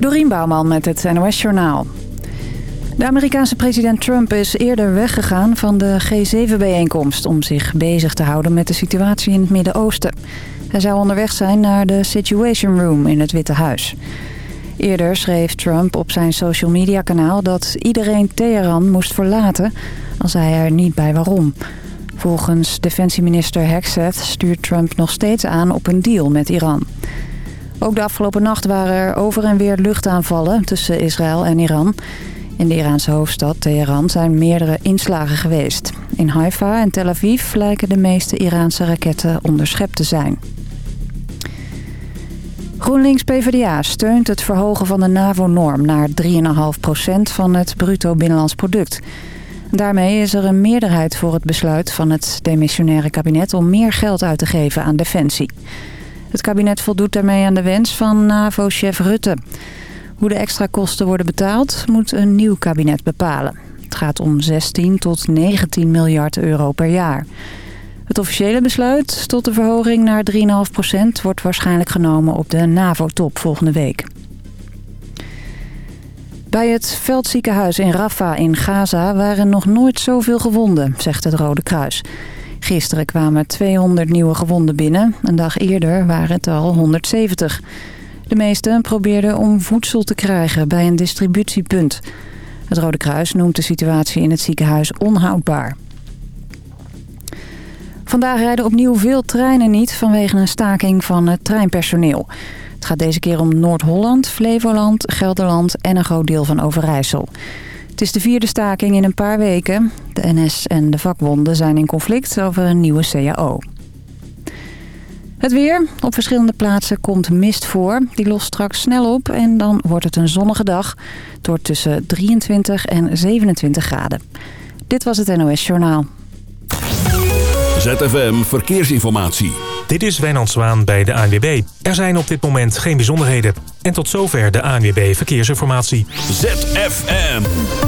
Dorien Bouwman met het NOS Journaal. De Amerikaanse president Trump is eerder weggegaan van de G7-bijeenkomst... om zich bezig te houden met de situatie in het Midden-Oosten. Hij zou onderweg zijn naar de Situation Room in het Witte Huis. Eerder schreef Trump op zijn social media kanaal dat iedereen Teheran moest verlaten... al zei hij er niet bij waarom. Volgens defensieminister Hexeth stuurt Trump nog steeds aan op een deal met Iran. Ook de afgelopen nacht waren er over en weer luchtaanvallen tussen Israël en Iran. In de Iraanse hoofdstad Teheran zijn meerdere inslagen geweest. In Haifa en Tel Aviv lijken de meeste Iraanse raketten onderschept te zijn. GroenLinks-PVDA steunt het verhogen van de NAVO-norm naar 3,5% van het bruto binnenlands product. Daarmee is er een meerderheid voor het besluit van het demissionaire kabinet om meer geld uit te geven aan defensie. Het kabinet voldoet daarmee aan de wens van NAVO-chef Rutte. Hoe de extra kosten worden betaald moet een nieuw kabinet bepalen. Het gaat om 16 tot 19 miljard euro per jaar. Het officiële besluit tot de verhoging naar 3,5% wordt waarschijnlijk genomen op de NAVO-top volgende week. Bij het veldziekenhuis in Rafah in Gaza waren nog nooit zoveel gewonden, zegt het Rode Kruis. Gisteren kwamen 200 nieuwe gewonden binnen. Een dag eerder waren het al 170. De meesten probeerden om voedsel te krijgen bij een distributiepunt. Het Rode Kruis noemt de situatie in het ziekenhuis onhoudbaar. Vandaag rijden opnieuw veel treinen niet vanwege een staking van het treinpersoneel. Het gaat deze keer om Noord-Holland, Flevoland, Gelderland en een groot deel van Overijssel. Het is de vierde staking in een paar weken. De NS en de vakbonden zijn in conflict over een nieuwe CAO. Het weer. Op verschillende plaatsen komt mist voor. Die lost straks snel op en dan wordt het een zonnige dag. Door tussen 23 en 27 graden. Dit was het NOS Journaal. ZFM Verkeersinformatie. Dit is Wijnand Zwaan bij de ANWB. Er zijn op dit moment geen bijzonderheden. En tot zover de ANWB Verkeersinformatie. ZFM.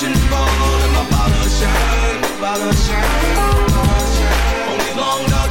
And my bottle shine, shine, shine. On these long dark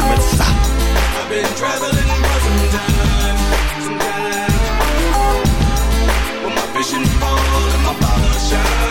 deliverance. I've been traveling for some time, some time. But my vision bold and my bottle shine,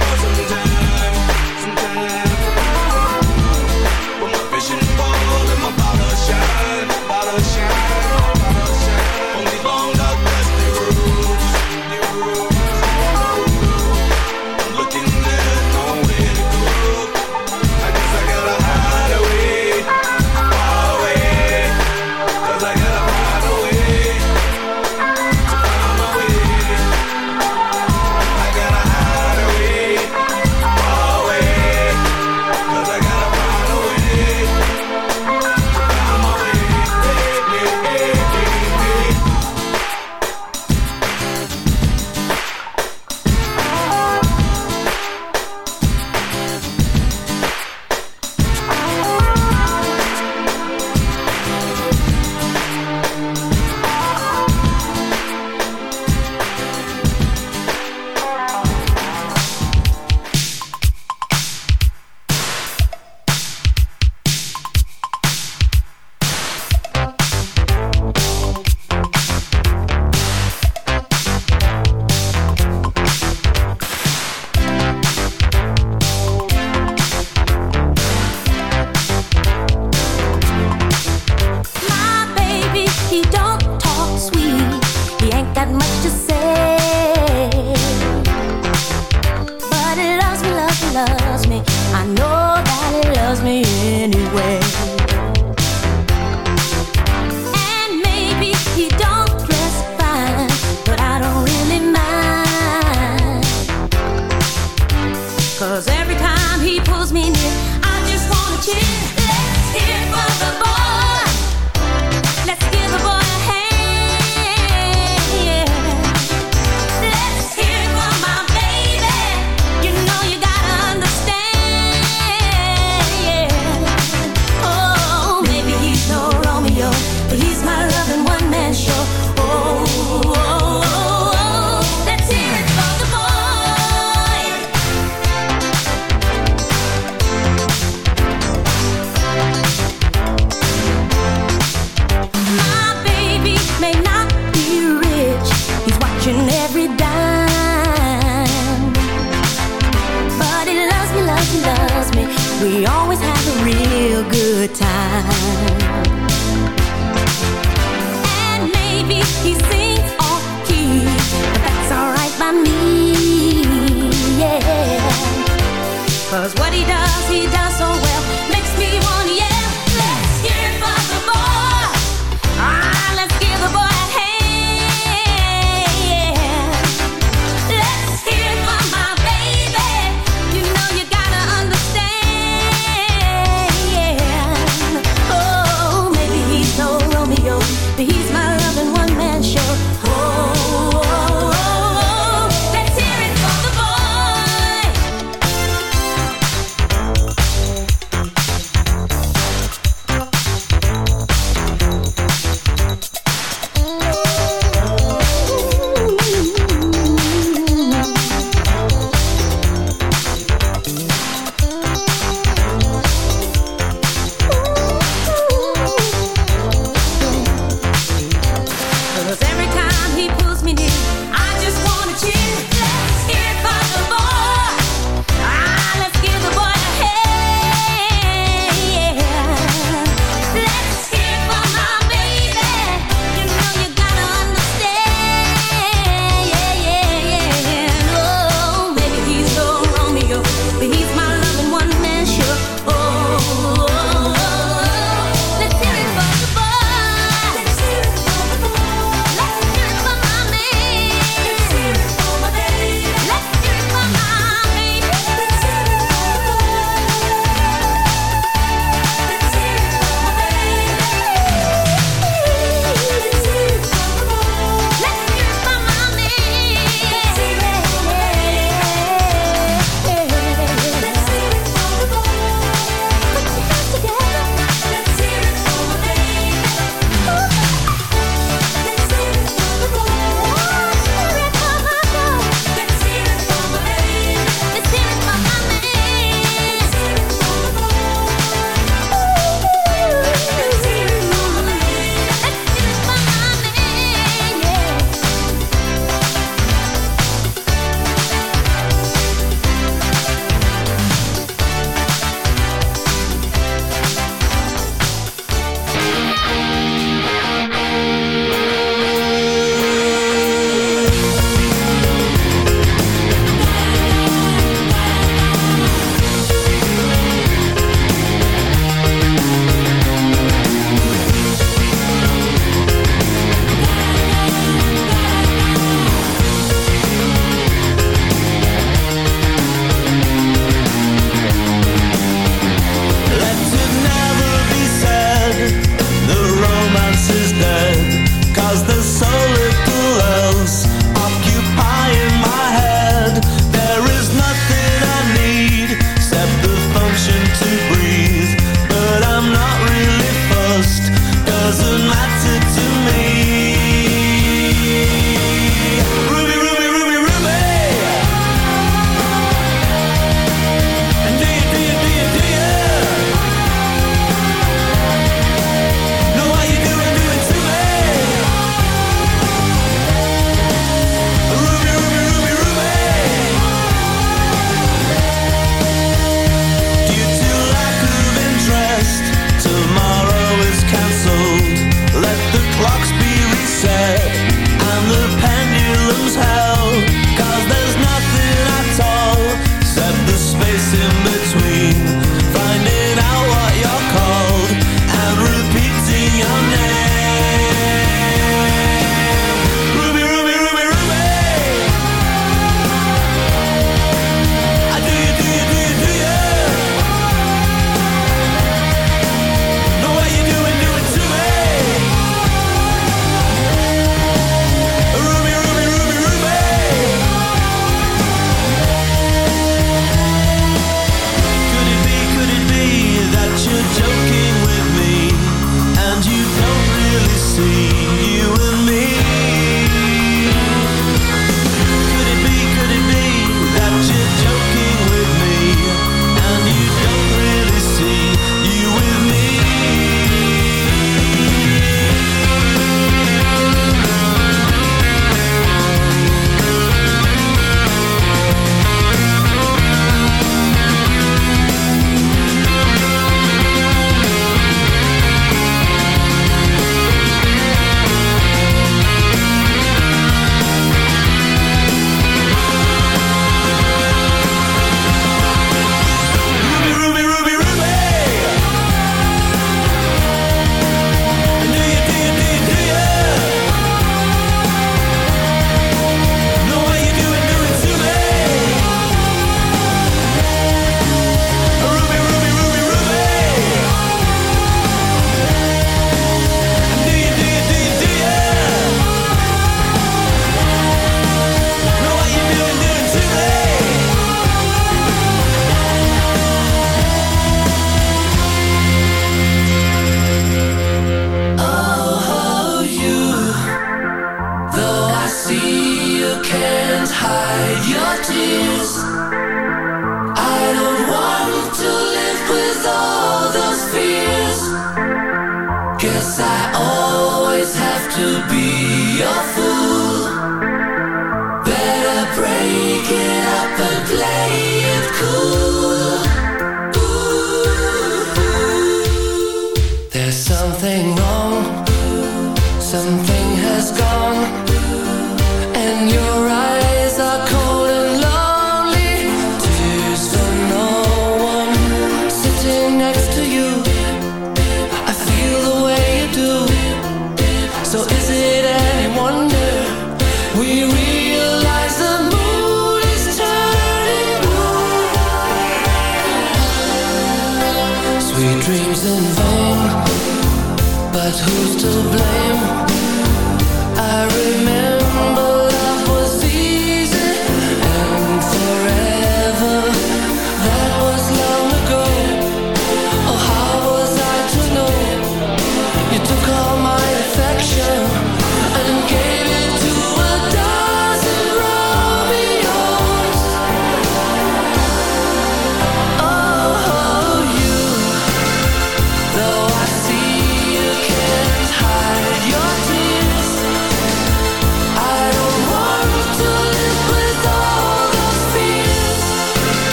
to be a fool.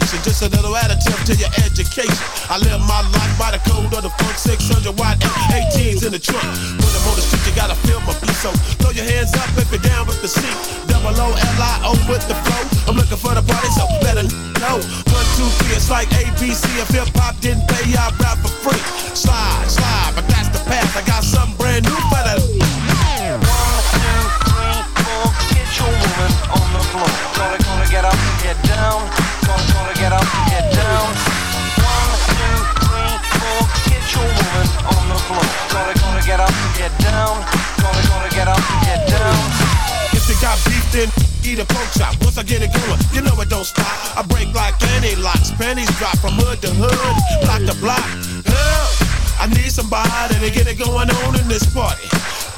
Information, just a little additive to your education. I live my life by the code of the funk 600 watt F18s in the trunk. When I'm on the street, you gotta feel my beat. So throw your hands up if you're down with the C. Double O L I O with the flow. I'm looking for the party, so better know. One, two, three, it's like ABC. If hip hop didn't pay, I rap for free. Slide, slide, floor. Gonna, gonna get up, get down. Gonna, gonna get up, get down. If you got beef, then eat a pork chop. Once I get it going, you know it don't stop. I break like any locks. Pennies drop from hood to hood, block to block. Help! I need somebody to get it going on in this party.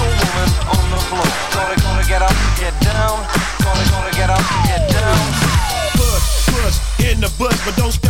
On the floor. Gonna, gonna get up, get down. Gonna, gonna get up, get down. push, push in the bush, but don't step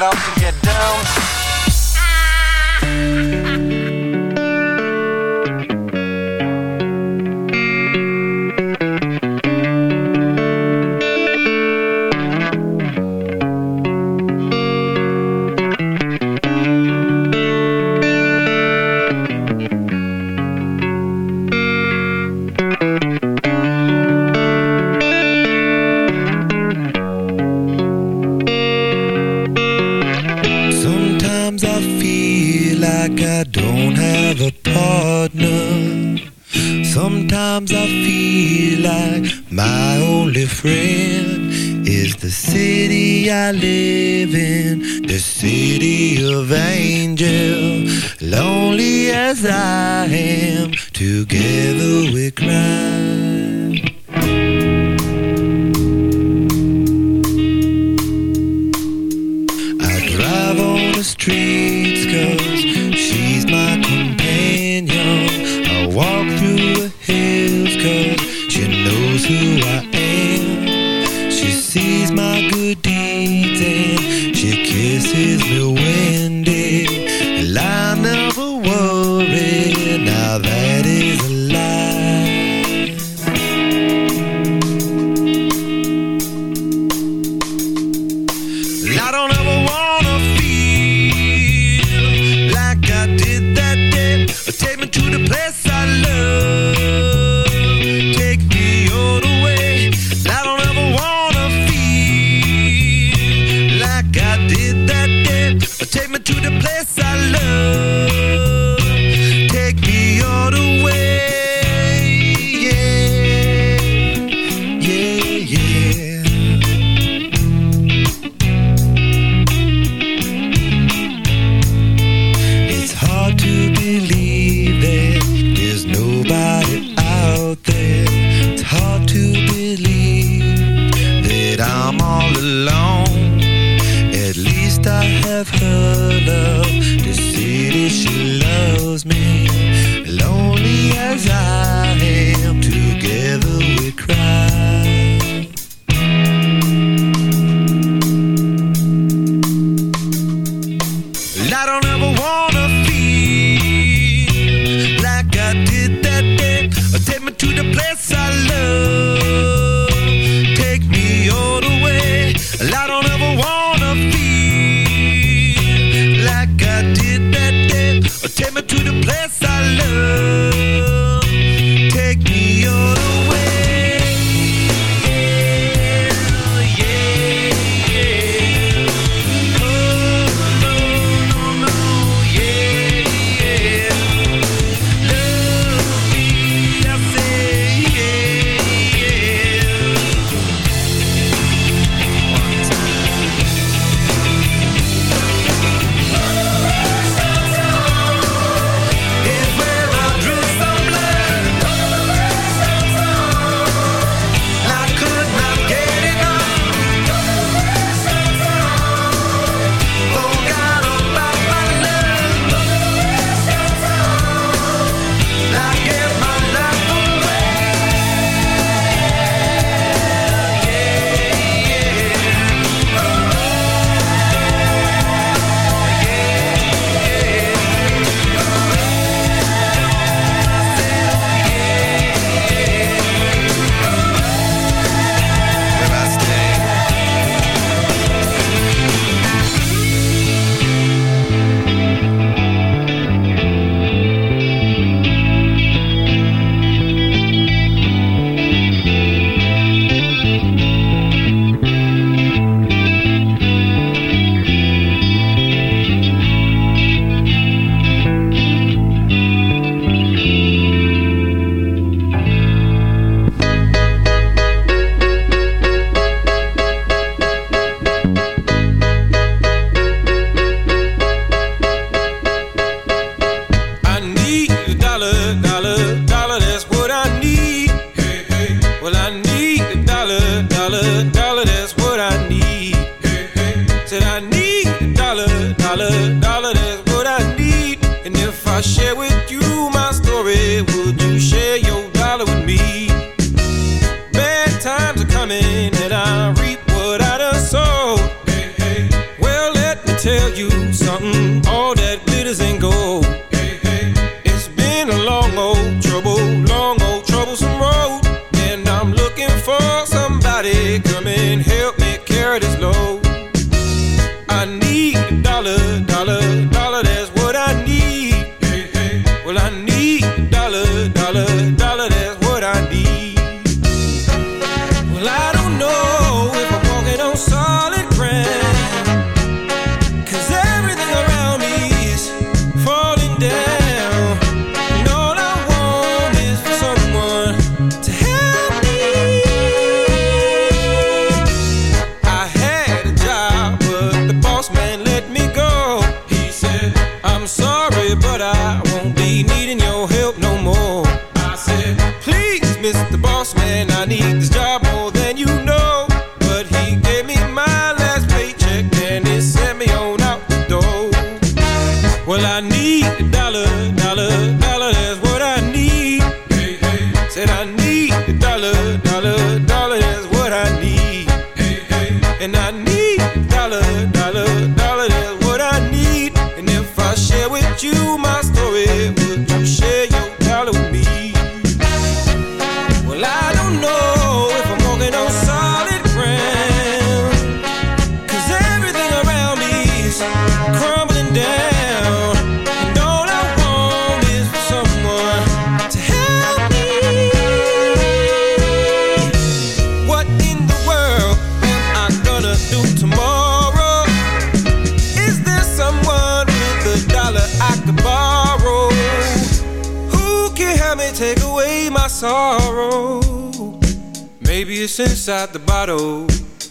get up to get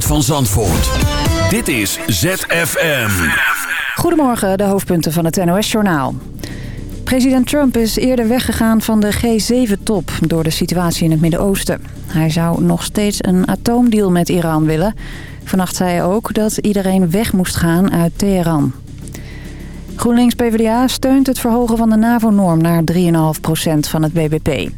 van Zandvoort. Dit is ZFM. Goedemorgen, de hoofdpunten van het NOS-journaal. President Trump is eerder weggegaan van de G7-top door de situatie in het Midden-Oosten. Hij zou nog steeds een atoomdeal met Iran willen. Vannacht zei hij ook dat iedereen weg moest gaan uit Teheran. GroenLinks-PVDA steunt het verhogen van de NAVO-norm naar 3,5% van het BBP.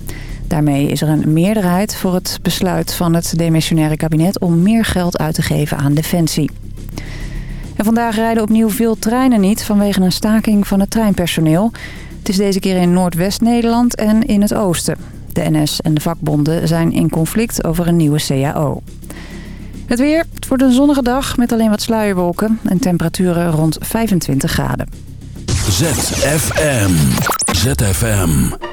Daarmee is er een meerderheid voor het besluit van het demissionaire kabinet om meer geld uit te geven aan defensie. En vandaag rijden opnieuw veel treinen niet vanwege een staking van het treinpersoneel. Het is deze keer in Noordwest-Nederland en in het oosten. De NS en de vakbonden zijn in conflict over een nieuwe CAO. Het weer, het wordt een zonnige dag met alleen wat sluierwolken en temperaturen rond 25 graden. ZFM. ZFM.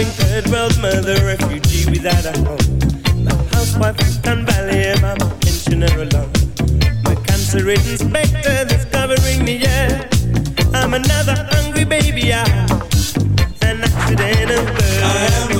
Starving third world mother, refugee without a home. My housewife, Tan Valley, and I'm a pensioner alone. My cancer-ridden specter that's covering the air. I'm another hungry baby, I, an accident of birth.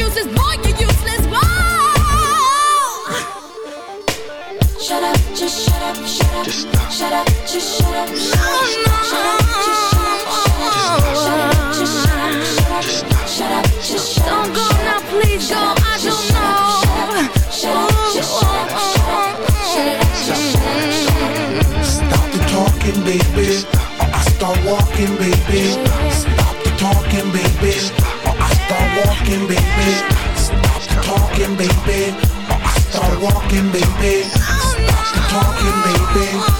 excuses. Boy, you're useless. Whoa! Shut up, just shut up, shut up. Just stop. Shut up, just shut up. Shut up, shut up, just shut up. Shut up, just shut up. Shut up, just shut up. Don't go now, please go. I don't know. Shut up, just shut up. Shut up, just shut up. Stop the talking, baby. Or I start walking, baby. Stop the talking, baby. Or I start walking, baby. Stop talking, baby. Start walking, baby. Stop talking, baby.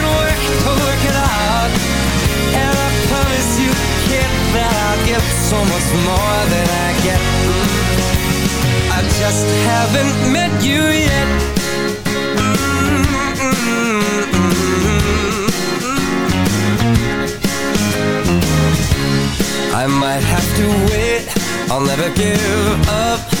to work it out. And I promise you, kid, that I'll give so much more than I get. I just haven't met you yet. I might have to wait, I'll never give up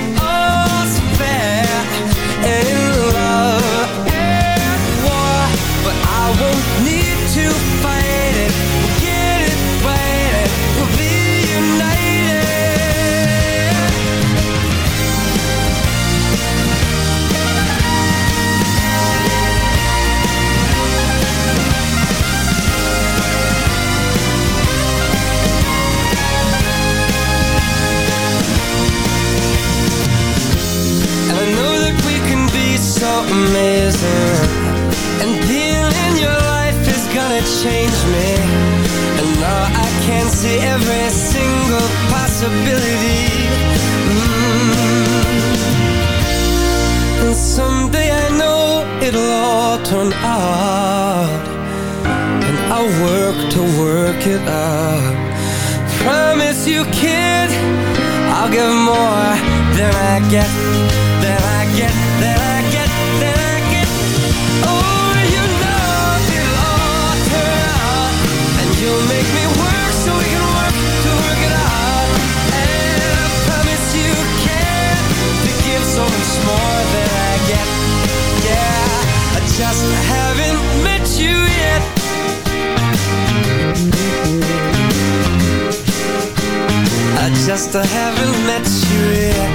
I haven't met you yet.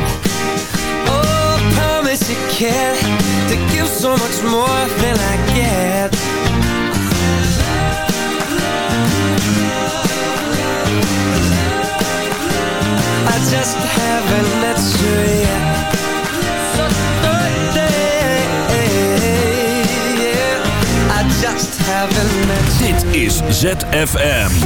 Oh, I promise you can To give so much more than I get. I just haven't met you yet. Yeah, I just haven't met you. Dit is ZFM.